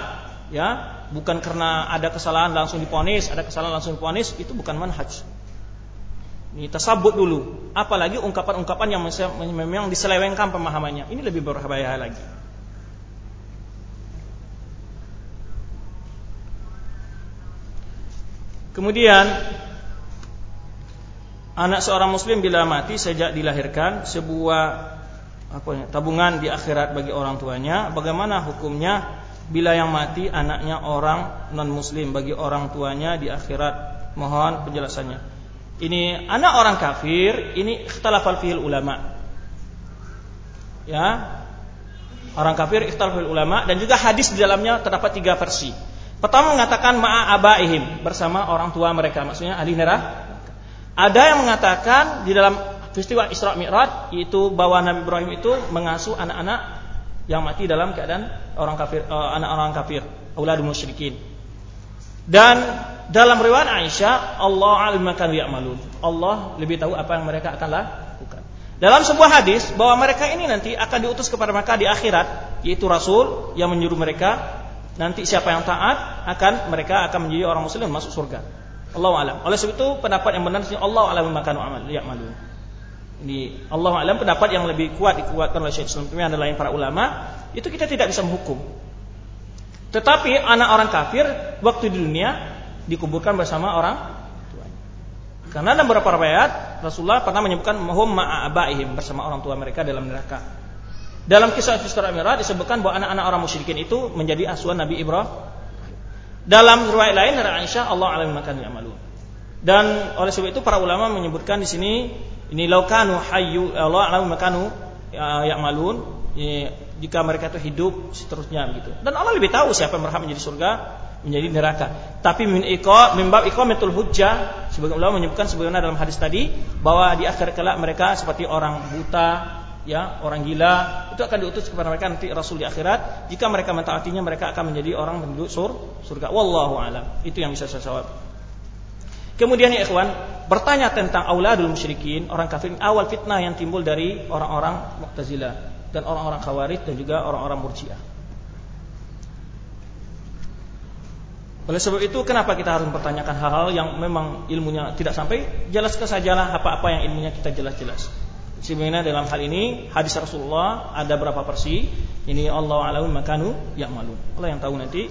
ya bukan karena ada kesalahan langsung diponis, ada kesalahan langsung diponis, itu bukan manhaj. Ini tersabut dulu. Apalagi ungkapan-ungkapan yang memang diselewengkan pemahamannya. Ini lebih berbahaya lagi. Kemudian anak seorang muslim bila mati sejak dilahirkan sebuah apa ya, tabungan di akhirat bagi orang tuanya, bagaimana hukumnya? Bila yang mati anaknya orang non muslim bagi orang tuanya di akhirat. Mohon penjelasannya. Ini anak orang kafir ini ikhtilafal fil ulama. Ya. Orang kafir ikhtilafal ulama dan juga hadis di dalamnya terdapat tiga versi. Pertama mengatakan ma'a abaihim bersama orang tua mereka maksudnya ahli neraka ada yang mengatakan di dalam peristiwa Isra Mi'raj itu bahwa Nabi Ibrahim itu mengasuh anak-anak yang mati dalam keadaan orang kafir uh, anak orang kafir auladul musyrikin. Dan dalam riwayat Aisyah Allah alim makan ya'malun. Allah lebih tahu apa yang mereka akan lakukan. Dalam sebuah hadis bahwa mereka ini nanti akan diutus kepada mereka di akhirat yaitu rasul yang menyuruh mereka nanti siapa yang taat akan mereka akan menjadi orang muslim masuk surga Allah alam oleh sebab itu pendapat yang benar Allah alim makan ya'malun ini Allah alam pendapat yang lebih kuat dikuatkan oleh Syekh Islam Taimiyah adalah yang para ulama itu kita tidak bisa menghukum. Tetapi anak orang kafir waktu di dunia dikuburkan bersama orang tuanya. Karena dalam beberapa riwayat Rasulullah pernah menyebutkan mahum ma'abaihim bersama orang tua mereka dalam neraka. Dalam kisah Isra Mi'raj disebutkan bahwa anak-anak orang musyrikin itu menjadi asuhan Nabi Ibrahim. Dalam riwayat lain dari Aisyah Allah alam makan ya'malun. Dan oleh sebab itu para ulama menyebutkan di sini ini laukanu hayyu Allah alam makanu ya, malun jika mereka itu hidup seterusnya begitu. Dan Allah lebih tahu siapa yang berhak menjadi surga, menjadi neraka. Tapi min iqa min bab iqamatul hujjah sebagai ulama menyebutkan sebagaimana dalam hadis tadi bahwa di akhir kelak mereka seperti orang buta, ya, orang gila, itu akan diutus kepada mereka nanti rasul di akhirat. Jika mereka mentaatinya mereka akan menjadi orang penduduk sur, surga. Wallahu alam. Itu yang bisa saya jawab. Kemudian ya ikhwan, bertanya tentang auladul musyrikin, orang kafir, awal fitnah yang timbul dari orang-orang Mu'tazilah dan orang-orang Khawarij dan juga orang-orang Murji'ah. Oleh sebab itu kenapa kita harus mempertanyakan hal-hal yang memang ilmunya tidak sampai jelaskan sajalah apa-apa yang ilmunya kita jelas-jelas. Sebenarnya dalam hal ini hadis Rasulullah ada berapa versi. Ini Allah alam makanu yang malu. Allah yang tahu nanti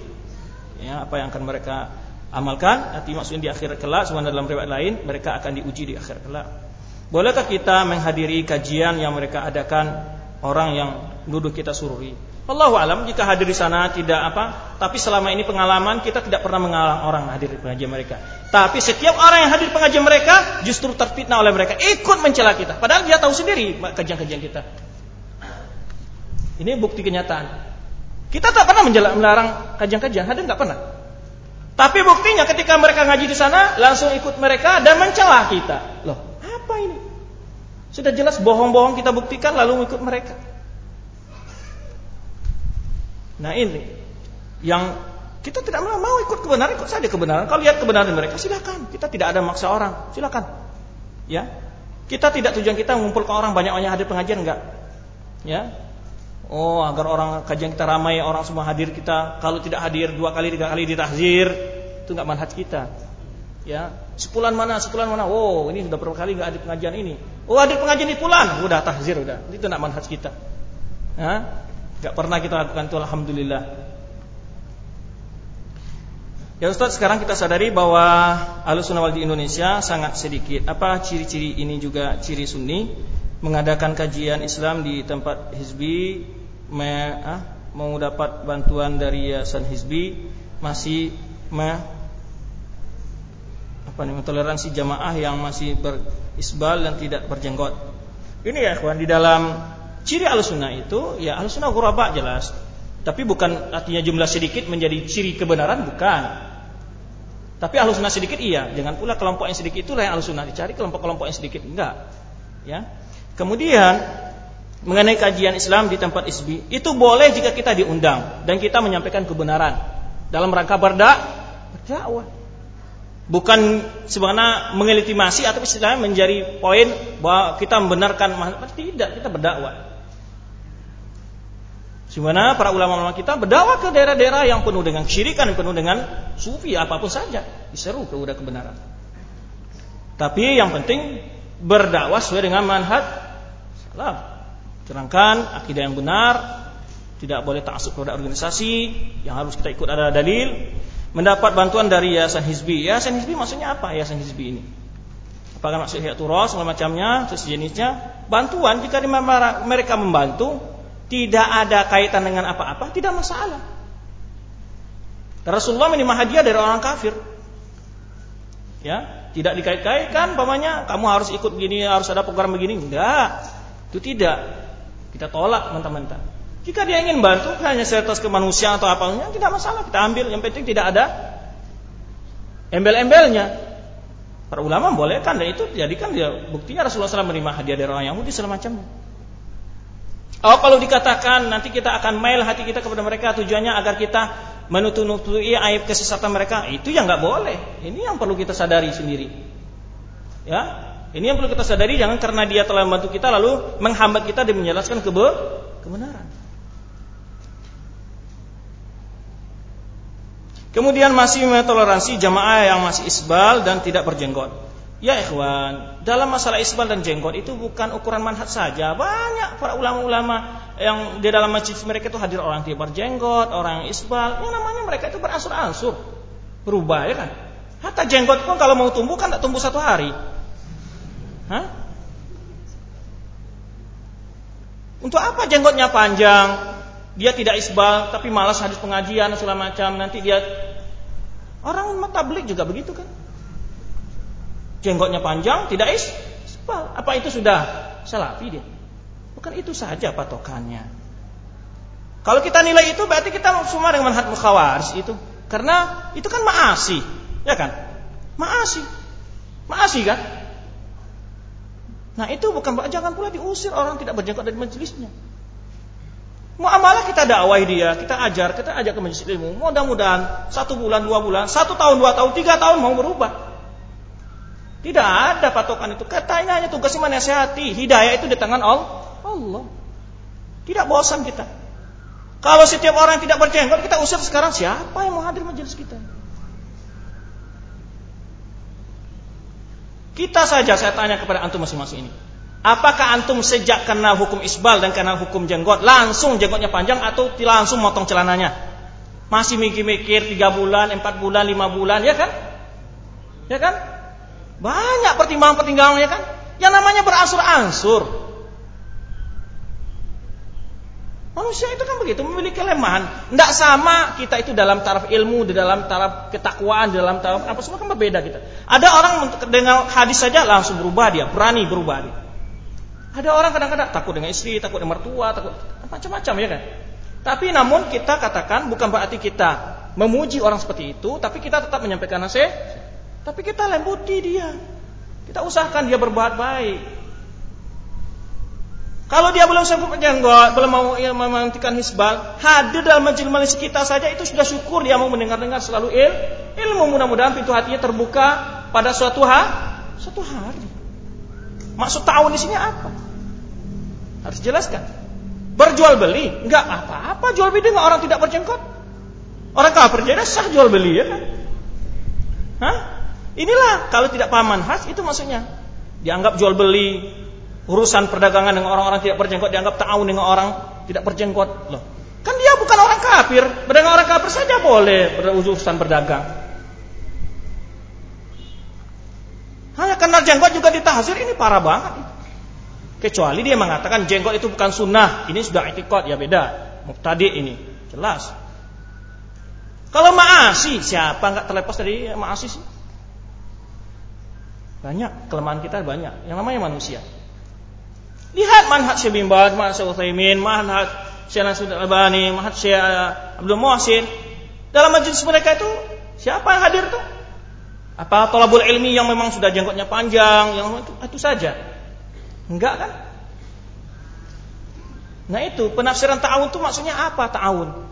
ya apa yang akan mereka amalkan nanti maksudnya di akhir kelak sebenarnya dalam riwayat lain mereka akan diuji di akhir kelak bolehkah kita menghadiri kajian yang mereka adakan orang yang duduk kita sururi Allah alam jika hadir di sana tidak apa tapi selama ini pengalaman kita tidak pernah mengalang orang hadir di pengajian mereka tapi setiap orang yang hadir pengajian mereka justru terfitnah oleh mereka ikut mencela kita padahal dia tahu sendiri kajian-kajian kita ini bukti kenyataan kita tak pernah melarang kajian-kajian hadir nggak pernah tapi buktinya ketika mereka ngaji di sana langsung ikut mereka dan mencela kita. Loh, apa ini? Sudah jelas bohong-bohong kita buktikan lalu ikut mereka. Nah ini yang kita tidak mau ikut kebenaran, ikut saja kebenaran. Kalau lihat kebenaran mereka, silakan. Kita tidak ada maksa orang, silakan. Ya, kita tidak tujuan kita mengumpulkan orang banyak-banyak hadir pengajian enggak. Ya, Oh, agar orang kajian kita ramai, orang semua hadir kita. Kalau tidak hadir dua kali, tiga kali ditahzir, itu nggak manhaj kita. Ya, sepulan mana, sepulan mana? Oh, ini sudah berapa kali nggak hadir pengajian ini. Oh, hadir pengajian di pulan, udah tahzir udah. Itu nggak manhaj kita. Ya, nggak pernah kita lakukan itu, alhamdulillah. Ya Ustaz, sekarang kita sadari bahwa Ahlussunnah wal di Indonesia sangat sedikit. Apa ciri-ciri ini juga ciri Sunni? mengadakan kajian Islam di tempat hizbi me, ah, mau dapat bantuan dari yayasan hizbi masih me, apa nih toleransi jamaah yang masih berisbal dan tidak berjenggot. Ini ya kawan di dalam ciri alusuna itu ya alusuna ghuraba jelas. Tapi bukan artinya jumlah sedikit menjadi ciri kebenaran bukan. Tapi ahlu sunnah sedikit iya. Jangan pula kelompok yang sedikit itulah yang ahlu sunnah. Dicari kelompok-kelompok yang sedikit. Enggak. Ya. Kemudian mengenai kajian Islam di tempat isbi itu boleh jika kita diundang dan kita menyampaikan kebenaran dalam rangka berdak berdakwah bukan sebenarnya mengelitimasi atau istilahnya menjadi poin bahwa kita membenarkan tidak kita berdakwah Di mana para ulama-ulama kita berdakwah ke daerah-daerah yang penuh dengan kesyirikan, penuh dengan sufi, apa pun saja. Diseru ke udah kebenaran. Tapi yang penting berdakwah sesuai dengan manhaj salam. Terangkan akidah yang benar, tidak boleh taksub kepada organisasi, yang harus kita ikut ada dalil. Mendapat bantuan dari Yayasan Hizbi. Yayasan Hizbi maksudnya apa Yayasan Hizbi ini? Apakah maksud Hiaturos, macamnya, sejenisnya? Bantuan jika mereka membantu, tidak ada kaitan dengan apa-apa, tidak masalah. Rasulullah menerima hadiah dari orang kafir. Ya, tidak dikait-kaitkan pamannya kamu harus ikut begini, harus ada program begini. Enggak. Itu tidak. Kita tolak mentah-mentah. Jika dia ingin bantu hanya sebatas kemanusiaan atau apanya, tidak masalah, kita ambil. Yang penting tidak ada embel-embelnya. Para ulama bolehkan dan itu jadikan dia buktinya Rasulullah SAW menerima hadiah dari orang Yahudi segala macamnya. Oh kalau dikatakan nanti kita akan mail hati kita kepada mereka tujuannya agar kita menutupi aib kesesatan mereka itu yang nggak boleh. Ini yang perlu kita sadari sendiri. Ya, ini yang perlu kita sadari jangan karena dia telah membantu kita lalu menghambat kita dan menjelaskan kebe kebenaran. Kemudian masih metoleransi jamaah yang masih isbal dan tidak berjenggot. Ya ikhwan, dalam masalah isbal dan jenggot itu bukan ukuran manhat saja. Banyak para ulama-ulama yang di dalam masjid mereka itu hadir orang tidak berjenggot, orang isbal. Yang namanya mereka itu beransur-ansur. Berubah ya kan? Hatta jenggot pun kalau mau tumbuh kan tidak tumbuh satu hari. Hah? Untuk apa jenggotnya panjang? Dia tidak isbal tapi malas hadis pengajian segala macam. Nanti dia orang mata juga begitu kan? Jenggotnya panjang, tidak isbal. Apa itu sudah salafi dia? Bukan itu saja patokannya. Kalau kita nilai itu berarti kita semua dengan manhaj mukhawaris itu. Karena itu kan maasi, ya kan? Maasi. Maasi kan? Nah itu bukan jangan pula diusir orang tidak berjenggot dari majelisnya. Muamalah kita dakwah dia, kita ajar, kita ajak ke majelis ilmu. Mudah-mudahan satu bulan, dua bulan, satu tahun, dua tahun, tiga tahun mau berubah. Tidak ada patokan itu. Katanya hanya tugasnya menasihati. Hidayah itu di tangan Allah. Tidak bosan kita. Kalau setiap orang yang tidak berjenggot, kita usir sekarang siapa yang mau hadir majelis kita? Kita saja saya tanya kepada antum masing-masing ini. Apakah antum sejak kenal hukum isbal dan kenal hukum jenggot langsung jenggotnya panjang atau langsung motong celananya? Masih mikir-mikir tiga bulan, empat bulan, lima bulan, ya kan? Ya kan? Banyak pertimbangan-pertimbangannya kan. Yang namanya beransur-ansur. Manusia itu kan begitu, memiliki kelemahan. Tidak sama kita itu dalam taraf ilmu, di dalam taraf ketakwaan, di dalam taraf apa semua kan berbeda kita. Ada orang dengan hadis saja langsung berubah dia, berani berubah dia. Ada orang kadang-kadang takut dengan istri, takut dengan mertua, takut macam-macam ya kan. Tapi namun kita katakan bukan berarti kita memuji orang seperti itu, tapi kita tetap menyampaikan nasihat tapi kita lembuti dia. Kita usahakan dia berbuat baik. Kalau dia belum sanggup menjenggot, belum mau menghentikan hisbal, hadir dalam majelis kita saja itu sudah syukur dia mau mendengar-dengar selalu il, ilmu mudah-mudahan pintu hatinya terbuka pada suatu hari, suatu hari. Maksud tahun di sini apa? Harus jelaskan. Berjual beli, enggak apa-apa jual beli dengan orang tidak berjenggot. Orang kafir jadi sah jual beli ya kan? Hah? Inilah kalau tidak paman khas itu maksudnya. Dianggap jual beli, urusan perdagangan dengan orang-orang tidak berjenggot dianggap ta'awun dengan orang tidak berjenggot. Loh, kan dia bukan orang kafir. Berdagang orang kafir saja boleh berurusan berdagang. Hanya kenal jenggot juga ditahzir ini parah banget. Kecuali dia mengatakan jenggot itu bukan sunnah, ini sudah etikot ya beda. Muktadi ini jelas. Kalau maasi siapa nggak terlepas dari maasi sih? Banyak kelemahan kita banyak. Yang namanya manusia. Lihat manhaj Syekh bin Baz, manhaj Syekh Utsaimin, manhaj Syekh Nasruddin Albani, manhaj Syekh Abdul Muhsin. Dalam majelis mereka itu siapa yang hadir tuh? Apa tolabul ilmi yang memang sudah jenggotnya panjang, yang itu, itu saja. Enggak kan? Nah itu penafsiran ta'awun itu maksudnya apa ta'awun?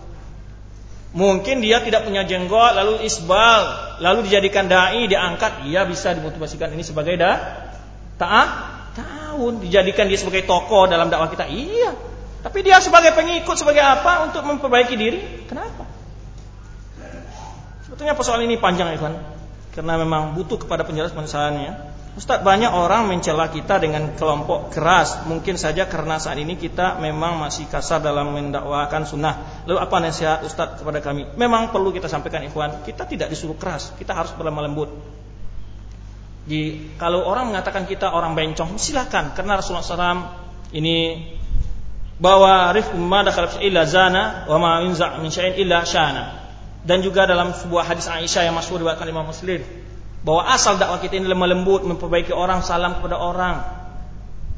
Mungkin dia tidak punya jenggot lalu isbal, lalu dijadikan dai, diangkat, ia bisa dimotivasikan ini sebagai da ta'ah ta'awun, dijadikan dia sebagai tokoh dalam dakwah kita. Iya. Tapi dia sebagai pengikut sebagai apa untuk memperbaiki diri? Kenapa? Sebetulnya persoalan ini panjang kan? Karena memang butuh kepada penjelasan penjelasannya. Ustaz banyak orang mencela kita dengan kelompok keras. Mungkin saja karena saat ini kita memang masih kasar dalam mendakwakan sunnah. Lalu apa nasihat Ustaz kepada kami? Memang perlu kita sampaikan ikhwan Kita tidak disuruh keras. Kita harus berlemah lembut. Jadi, Kalau orang mengatakan kita orang bencong Silakan. Karena Rasulullah SAW ini Bahwa rifkum ma dakhala illa zana Wa ma yunza' min syai'in illa syana. Dan juga dalam sebuah hadis Aisyah yang masyhur diriwayatkan Imam Muslim bahwa asal dakwah kita ini lemah lembut, memperbaiki orang, salam kepada orang.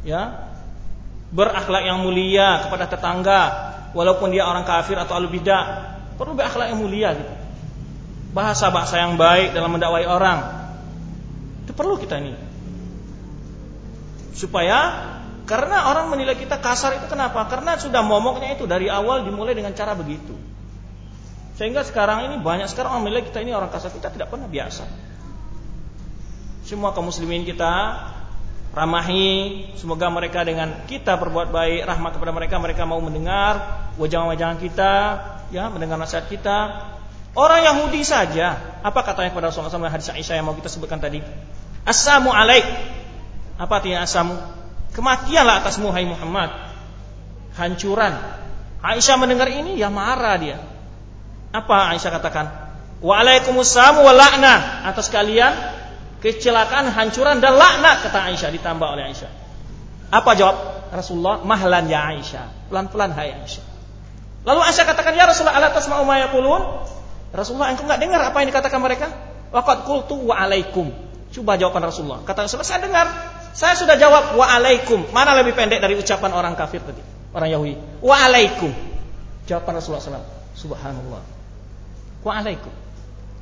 Ya. Berakhlak yang mulia kepada tetangga, walaupun dia orang kafir atau ahli bidah, perlu berakhlak yang mulia gitu. Bahasa-bahasa yang baik dalam mendakwai orang. Itu perlu kita ini. Supaya karena orang menilai kita kasar itu kenapa? Karena sudah momoknya itu dari awal dimulai dengan cara begitu. Sehingga sekarang ini banyak sekarang orang menilai kita ini orang kasar. Kita tidak pernah biasa semua kaum muslimin kita ramahi. Semoga mereka dengan kita berbuat baik rahmat kepada mereka mereka mau mendengar wajah-wajah kita ya mendengar nasihat kita. Orang Yahudi saja apa katanya kepada Rasulullah SAW hadis Aisyah yang mau kita sebutkan tadi? Assalamu alaik. Apa artinya asamu kematianlah atasmu hai Muhammad. Hancuran. Aisyah mendengar ini ya marah dia. Apa Aisyah katakan? Waalaikumsalam wa la'nah. Atas kalian kecelakaan, hancuran dan laknat kata Aisyah ditambah oleh Aisyah. Apa jawab Rasulullah? Mahlan ya Aisyah. Pelan-pelan hai Aisyah. Lalu Aisyah katakan, "Ya Rasulullah, ala tasma'u ma yaqulun?" Rasulullah, engkau enggak dengar apa yang dikatakan mereka? Waqad qultu wa alaikum. Coba jawaban Rasulullah. Kata Rasulullah, "Saya dengar. Saya sudah jawab wa alaikum." Mana lebih pendek dari ucapan orang kafir tadi? Orang Yahudi. Wa alaikum. Jawaban Rasulullah SAW. Subhanallah. Wa alaikum.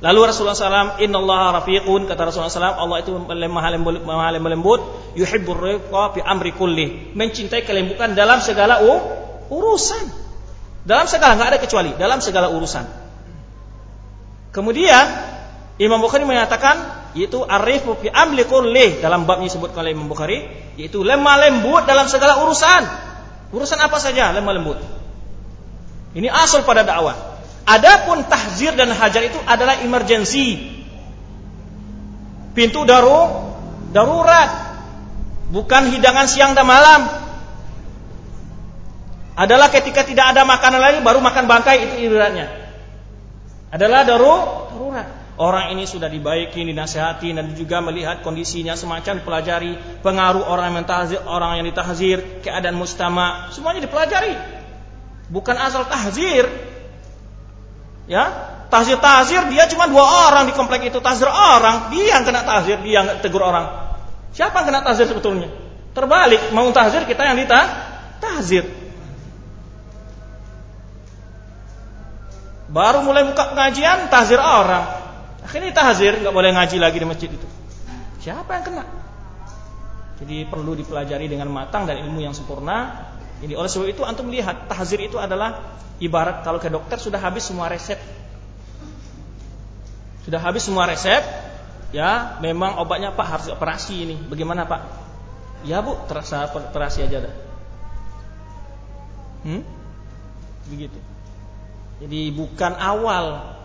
Lalu Rasulullah SAW, Inna Allah rafiqun, kata Rasulullah SAW, Allah itu maha lembut, lembut yuhibbur rifqa fi amri kulli. Mencintai kelembutan dalam segala urusan. Dalam segala, nggak ada kecuali, dalam segala urusan. Kemudian, Imam Bukhari menyatakan, yaitu arifu fi amri kulli. Dalam babnya disebut oleh Imam Bukhari, yaitu lemah lembut dalam segala urusan. Urusan apa saja lemah lembut. Ini asal pada dakwah. Adapun tahzir dan hajar itu adalah emergency. Pintu daru darurat. Bukan hidangan siang dan malam. Adalah ketika tidak ada makanan lagi baru makan bangkai itu ibaratnya. Adalah daru darurat. Orang ini sudah dibaiki, dinasehati dan juga melihat kondisinya semacam dipelajari pengaruh orang yang mentahzir, orang yang ditahzir, keadaan mustama, semuanya dipelajari. Bukan asal tahzir, Ya, tahzir tahzir dia cuma dua orang di komplek itu tahzir orang, dia yang kena tahzir, dia yang tegur orang. Siapa yang kena tahzir sebetulnya? Terbalik, mau tahzir kita yang ditah tahzir. Baru mulai buka pengajian tahzir orang. Akhirnya tahzir nggak boleh ngaji lagi di masjid itu. Siapa yang kena? Jadi perlu dipelajari dengan matang dan ilmu yang sempurna. Jadi oleh sebab itu antum lihat tahzir itu adalah Ibarat kalau ke dokter sudah habis semua resep. Sudah habis semua resep, ya memang obatnya Pak harus operasi ini. Bagaimana Pak? Ya Bu, terasa operasi aja dah. Hmm? Begitu. Jadi bukan awal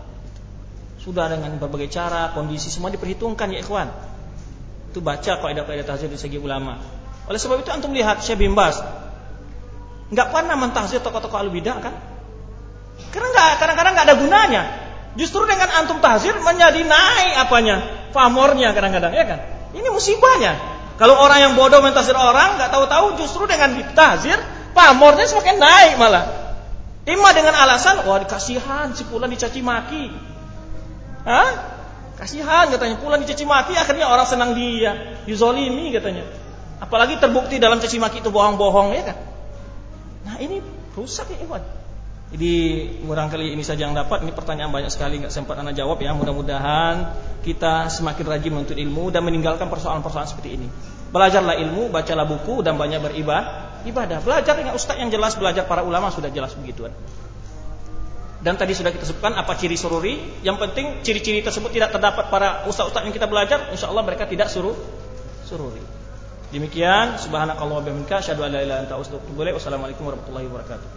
sudah dengan berbagai cara, kondisi semua diperhitungkan ya ikhwan. Itu baca kaidah-kaidah tahzir di segi ulama. Oleh sebab itu antum lihat Syekh Bimbas nggak pernah mentahzir tokoh-tokoh al-bidah kan? Karena nggak kadang-kadang nggak ada gunanya. Justru dengan antum tahzir menjadi naik apanya? Pamornya kadang-kadang ya kan? Ini musibahnya. Kalau orang yang bodoh mentahzir orang nggak tahu-tahu justru dengan ditahzir pamornya semakin naik malah. Ima dengan alasan wah kasihan si pulan dicaci maki. Hah? Kasihan katanya pulan dicaci maki akhirnya orang senang dia, dizolimi katanya. Apalagi terbukti dalam caci maki itu bohong-bohong ya kan. Nah ini rusak ya Iwan. Jadi barangkali ini saja yang dapat. Ini pertanyaan banyak sekali nggak sempat anak jawab ya. Mudah-mudahan kita semakin rajin menuntut ilmu dan meninggalkan persoalan-persoalan seperti ini. Belajarlah ilmu, bacalah buku dan banyak beribadah. Ibadah. Belajar dengan ustaz yang jelas, belajar para ulama sudah jelas begituan. Dan tadi sudah kita sebutkan apa ciri sururi. Yang penting ciri-ciri tersebut tidak terdapat para ustaz-ustaz yang kita belajar, insya Allah mereka tidak suruh sururi. Demikian, subhanakallah wa bihamdika, asyhadu an la ilaha illa anta astaghfiruka Wassalamualaikum warahmatullahi wabarakatuh.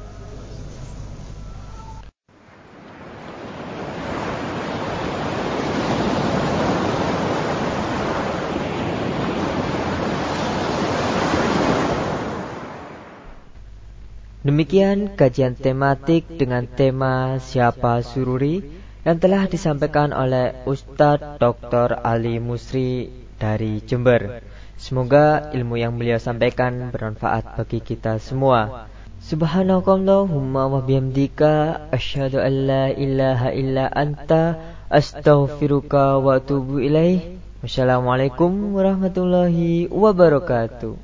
Demikian kajian tematik dengan tema Siapa Sururi yang telah disampaikan oleh Ustadz Dr. Ali Musri dari Jember. Semoga ilmu yang beliau sampaikan bermanfaat bagi kita semua. Subhanakallahumma wa bihamdika asyhadu an la ilaha illa anta astaghfiruka wa atubu ilaih. Wassalamualaikum warahmatullahi wabarakatuh.